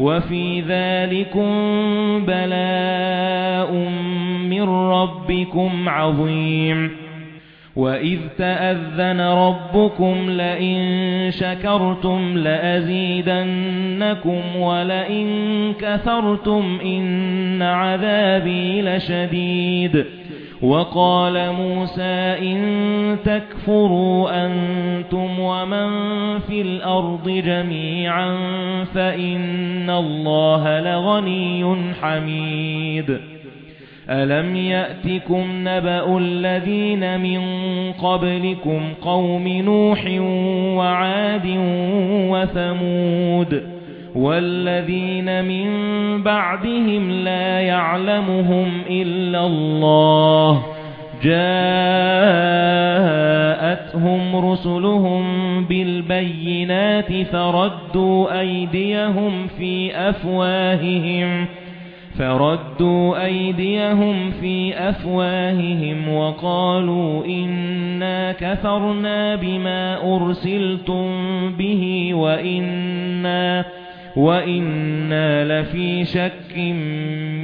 وَفِي ذَلِكُمْ بَلَاءٌ مِنْ رَبِّكُمْ عَظِيمٌ. وَإِذْ تَأَذَّنَ رَبُّكُمْ لَئِن شَكَرْتُمْ لَأَزِيدَنَّكُمْ وَلَئِن كَفَرْتُمْ إِنَّ عَذَابِي لَشَدِيدٌ. وَقَالَ مُوسَى إِن تَكْفُرُوا أَنتُمْ وَمَن فِي الْأَرْضِ جَمِيعًا فَإِنَّ اللَّهَ لَغَنِيٌّ حَمِيدٌ. أَلَمْ يَأْتِكُمْ نَبَأُ الَّذِينَ مِن قَبْلِكُمْ قَوْمِ نُوحٍ وَعَادٍ وَثَمُودَ؟ وَالَّذِينَ مِن بَعْدِهِمْ لَا يَعْلَمُهُمْ إِلَّا اللَّهُ. جَاءَتْهُمْ رُسُلُهُم بِالْبَيِّنَاتِ فَرَدُّوا أَيْدِيَهُمْ فِي أَفْوَاهِهِمْ فَرَدُّوا أَيْدِيَهُمْ فِي أَفْوَاهِهِمْ وَقَالُوا إِنَّا كَفَرْنَا بِمَا أُرْسِلْتُم بِهِ وَإِنَّا وَإِنَّا لَفِي شَكٍّ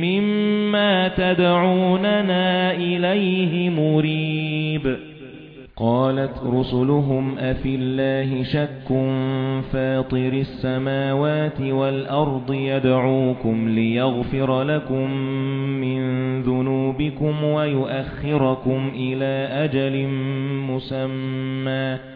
مِّمَّا تَدْعُونَنَا إِلَيْهِ مُرِيبٍ قَالَتْ رُسُلُهُمْ أَفِي اللَّهِ شَكٌّ فَاطِرِ السَّمَاوَاتِ وَالْأَرْضِ يَدْعُوكُمْ لِيَغْفِرَ لَكُم مِّن ذُنُوبِكُمْ وَيُؤَخِّرَكُمْ إِلَى أَجَلٍ مُّسَمًّى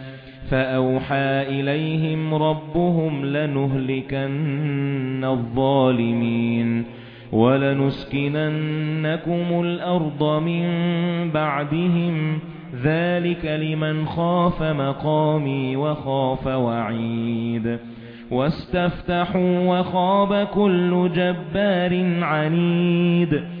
فَأَوْحَى إِلَيْهِمْ رَبُّهُمْ لَنُهْلِكَنَّ الظَّالِمِينَ وَلَنُسْكِنَنَّكُمُ الْأَرْضَ مِنْ بَعْدِهِمْ ذَلِكَ لِمَنْ خَافَ مَقَامِي وَخَافَ وَعِيدِ وَاسْتَفْتَحُوا وَخَابَ كُلُّ جَبَّارٍ عَنِيدٍ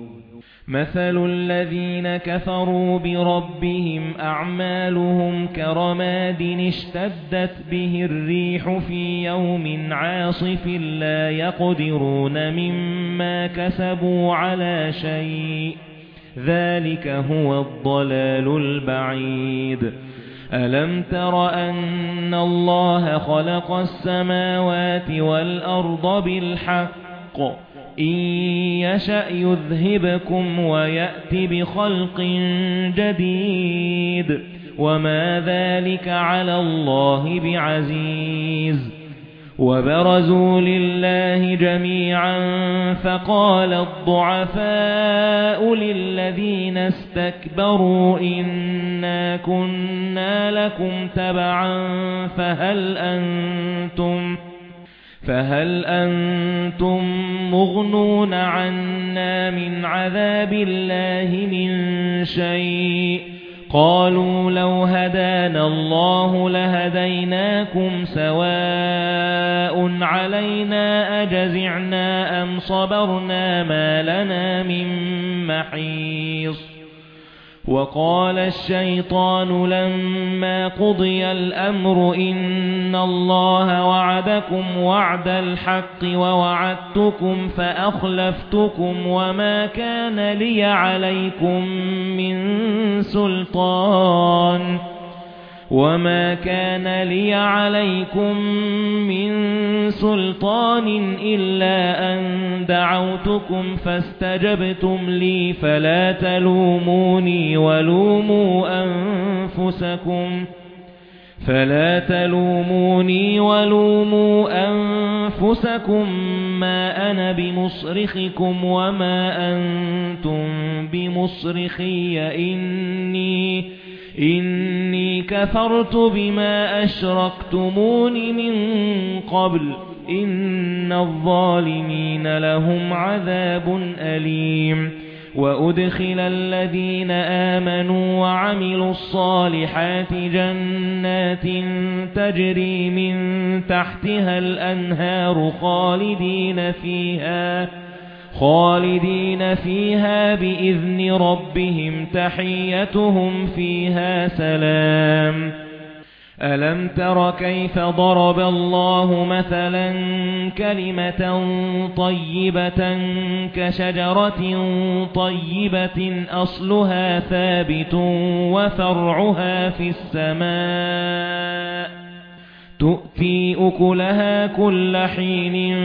مَثَلُ الَّذِينَ كَفَرُوا بِرَبِّهِمْ أَعْمَالُهُمْ كَرَمَادٍ اشْتَدَّتْ بِهِ الرِّيحُ فِي يَوْمٍ عَاصِفٍ لَّا يَقْدِرُونَ مِمَّا كَسَبُوا عَلَى شَيْءٍ ذَلِكَ هُوَ الضَّلَالُ الْبَعِيدُ. أَلَمْ تَرَ أَنَّ اللَّهَ خَلَقَ السَّمَاوَاتِ وَالْأَرْضَ بِالْحَقِّ إِن يَشَأْ يُذْهِبْكُمْ وَيَأْتِ بِخَلْقٍ جَدِيدٍ وَمَا ذَلِكَ عَلَى اللَّهِ بِعَزِيزٍ وَبَرَزُوا لِلَّهِ جَمِيعًا فَقَالَ الضُّعَفَاءُ لِلَّذِينَ اسْتَكْبَرُوا إِنَّا كُنَّا لَكُمْ تَبَعًا فَهَلْ أَنْتُمْ فَهَلْ أَنْتُمْ مُغْنُونَ عَنَّا مِنْ عَذَابِ اللَّهِ مِنْ شَيْءٍ؟ قَالُوا لَوْ هَدَانَا اللَّهُ لَهَدَيْنَاكُمْ سَوَاءٌ عَلَيْنَا أَجَزِعْنَا أَمْ صَبَرْنَا مَا لَنَا مِنْ مَحِيصٍ. وَقَالَ الشَّيْطَانُ لَمَّا قُضِيَ الْأَمْرُ إِنَّ اللَّهَ وَعَدَكُمْ وَعْدَ الْحَقِّ وَوَعَدتُّكُمْ فَأَخْلَفْتُكُمْ وَمَا كَانَ لِيَ عَلَيْكُمْ مِنْ سُلْطَانٍ وَمَا كَانَ لِيَ عَلَيْكُمْ مِنْ سُلْطَانٍ إِلَّا أَنْ دَعَوْتُكُمْ فَاسْتَجَبْتُمْ لِي فَلَا تَلُومُونِي وَلُومُوا أَنفُسَكُمْ فَلَا تَلُومُونِي وَلُومُوا أَنفُسَكُمْ مَا أَنَا بِمُصْرِخِكُمْ وَمَا أَنْتُمْ بِمُصْرِخِيَّ إِنِّي إِنِّي كَفَرْتُ بِمَا أَشْرَكْتُمُونِ مِنْ قَبْلُ. إِنَّ الظَّالِمِينَ لَهُمْ عَذَابٌ أَلِيمٌ. وَأُدْخِلَ الَّذِينَ آمَنُوا وَعَمِلُوا الصَّالِحَاتِ جَنَّاتٍ تَجْرِي مِنْ تَحْتِهَا الْأَنْهَارُ خَالِدِينَ فِيهَا. خالدين فيها بإذن ربهم تحيتهم فيها سلام. ألم تر كيف ضرب الله مثلا كلمة طيبة كشجرة طيبة أصلها ثابت وفرعها في السماء. تُؤْتِي أُكُلَهَا كُلَّ حِينٍ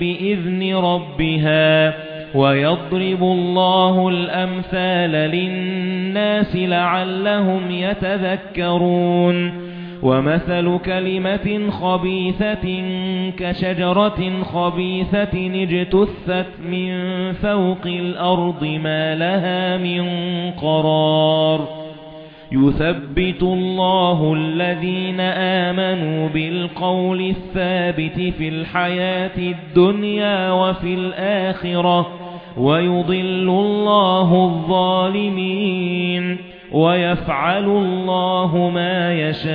بِإِذْنِ رَبِّهَا وَيَضْرِبُ اللَّهُ الْأَمْثَالَ لِلنَّاسِ لَعَلَّهُمْ يَتَذَكَّرُونَ وَمَثَلُ كَلِمَةٍ خَبِيثَةٍ كَشَجَرَةٍ خَبِيثَةٍ اجْتُثَّتْ مِنْ فَوْقِ الْأَرْضِ مَا لَهَا مِنْ قَرَارٍ يُثَبِّتُ اللَّهُ الَّذِينَ آمَنُوا بِالْقَوْلِ الثَّابِتِ فِي الْحَيَاةِ الدُّنْيَا وَفِي الْآخِرَةِ وَيُضِلُّ اللَّهُ الظَّالِمِينَ وَيَفْعَلُ اللَّهُ مَا يَشَاءُ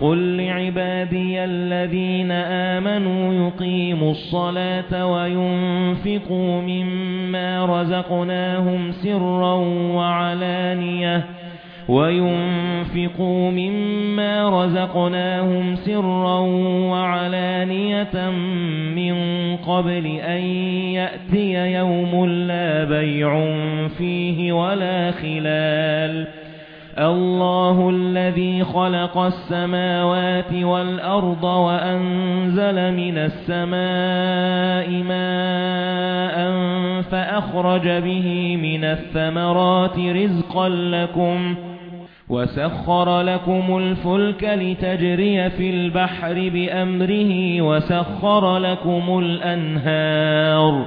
قُل لِّعِبَادِيَ الَّذِينَ آمَنُوا يُقِيمُوا الصَّلَاةَ وَيُنفِقُوا مِمَّا رَزَقْنَاهُمْ سِرًّا وَعَلَانِيَةً وَيُنفِقُوا مِمَّا رَزَقْنَاهُمْ سِرًّا وَعَلَانِيَةً مِنْ قَبْلِ أَنْ يَأْتِيَ يَوْمٌ لَا بَيْعٌ فِيهِ وَلَا خِلَالٌ اللَّهُ الَّذِي خَلَقَ السَّمَاوَاتِ وَالْأَرْضَ وَأَنزَلَ مِنَ السَّمَاءِ مَاءً فَأَخْرَجَ بِهِ مِنَ الثَّمَرَاتِ رِزْقًا لَكُمْ وَسَخَّرَ لَكُمُ الْفُلْكَ لِتَجْرِيَ فِي الْبَحْرِ بِأَمْرِهِ وَسَخَّرَ لَكُمُ الْأَنْهَارَ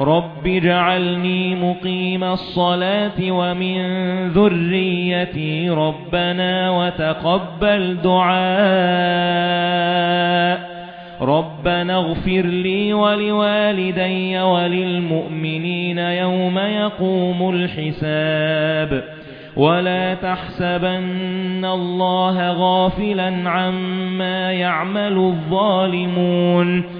رَبِّ اجْعَلْنِي مُقِيمَ الصَّلَاةِ وَمِن ذُرِّيَّتِي رَبَّنَا وَتَقَبَّلْ دُعَاءِ رَبَّنَا اغْفِرْ لِي وَلِوَالِدَيَّ وَلِلْمُؤْمِنِينَ يَوْمَ يَقُومُ الْحِسَابُ وَلَا تَحْسَبَنَّ اللَّهَ غَافِلًا عَمَّا يَعْمَلُ الظَّالِمُونَ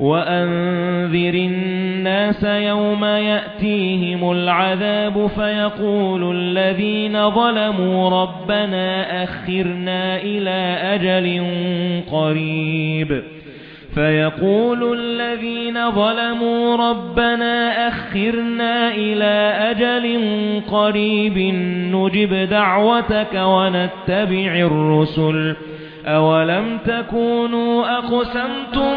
وَأَنذِرِ النَّاسَ يَوْمَ يَأْتِيهِمُ الْعَذَابُ فَيَقُولُ الَّذِينَ ظَلَمُوا رَبَّنَا أَخِّرْنَا إِلَى أَجَلٍ قَرِيبٍ فَيَقُولُ الَّذِينَ ظَلَمُوا رَبَّنَا أَخِّرْنَا إِلَى أَجَلٍ قَرِيبٍ نُجِبْ دَعْوَتَكَ وَنَتَّبِعِ الرُّسُلَ أَوَلَمْ تَكُونُوا أَقْسَمْتُمْ